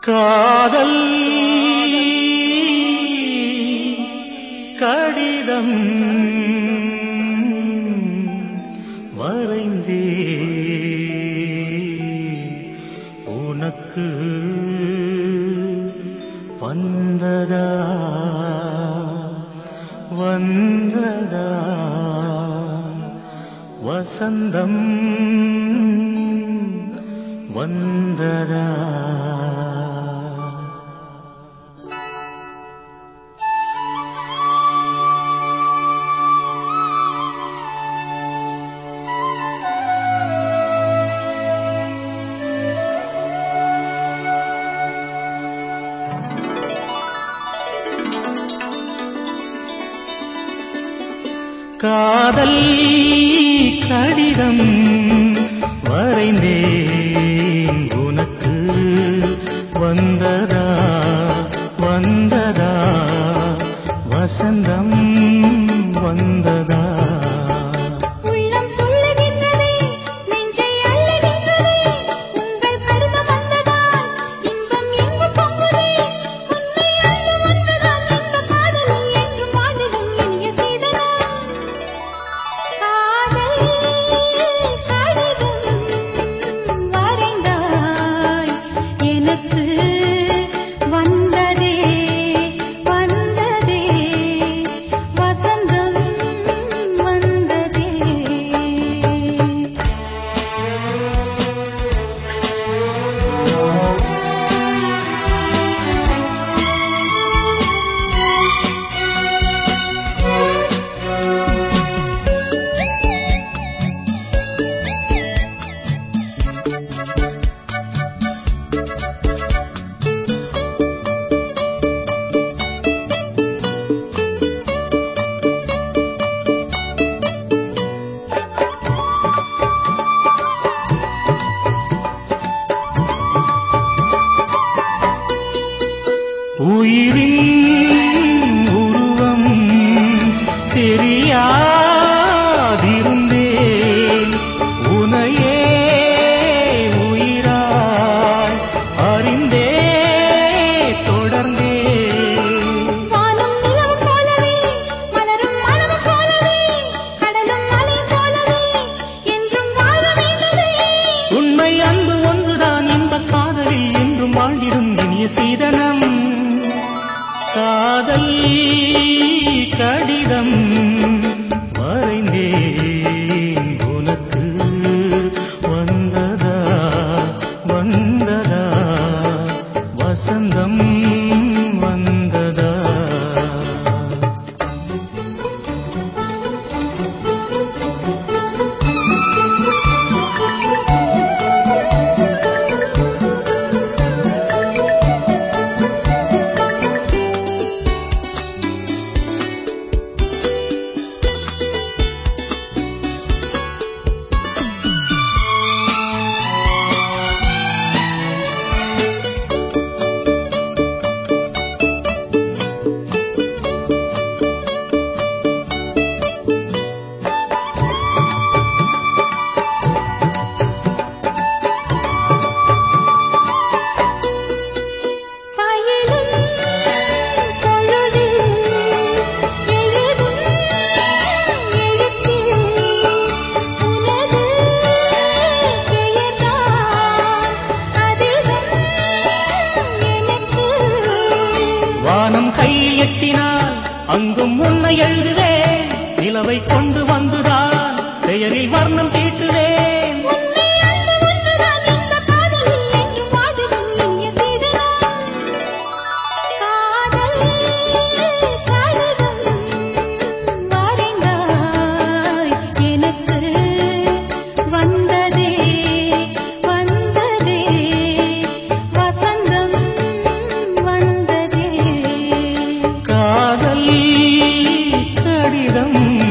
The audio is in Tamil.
காதல் கடிதம் வரைந்தே உனக்கு வந்ததா? வந்ததா? வசந்தம் வந்ததா? காதல் கடிதம் வரைந்தேன் உனக்கு. வந்ததா வந்ததா வசந்தம் 不一定。எட்டினால் அங்கும் உன்னை எழுதுவே நிலவை கொண்டு வா மங்களம்